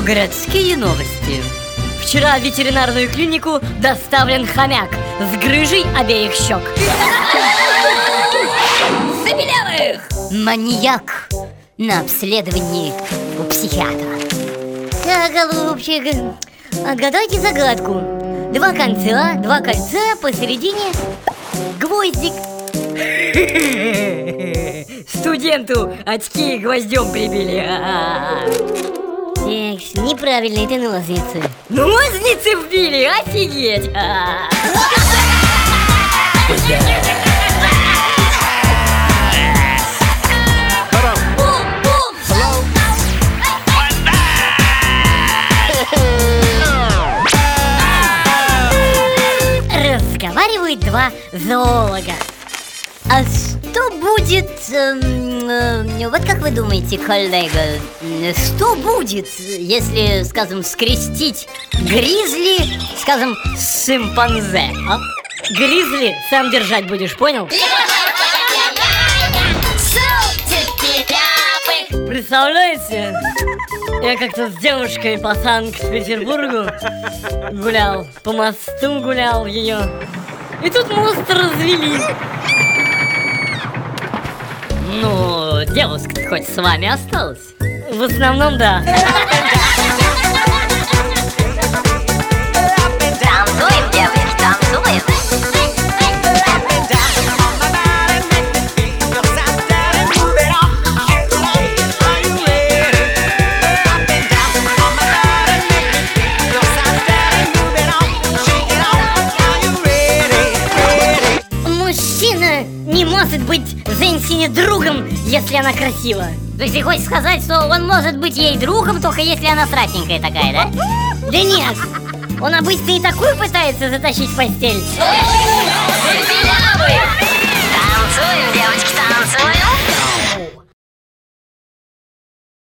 Городские новости. Вчера в ветеринарную клинику доставлен хомяк с грыжей обеих щек. Забелявых! Маньяк на обследовании у психиатра. Так, голубчик, отгадайте загадку. Два конца, два кольца, посередине гвоздик. Студенту очки гвоздем прибили. Так, неправильно, это нозницы. Нозницы вбили, офигеть! Разговаривают два зоолога. А что будет, эм, э, вот как вы думаете, коллега, м, что будет, если, скажем, скрестить гризли, скажем, с шимпанзе, а? Гризли сам держать будешь, понял? Представляете? Я как-то с девушкой по Санкт-Петербургу гулял, по мосту гулял ее. И тут мост развели. Девушка хоть с вами осталась? В основном, да. Мужчина не может быть Алексине другом, если она красива. То есть ты хочешь сказать, что он может быть ей другом, только если она страшненькая такая, да? Да нет! Он обычно и такую пытается затащить в постель. Танцуем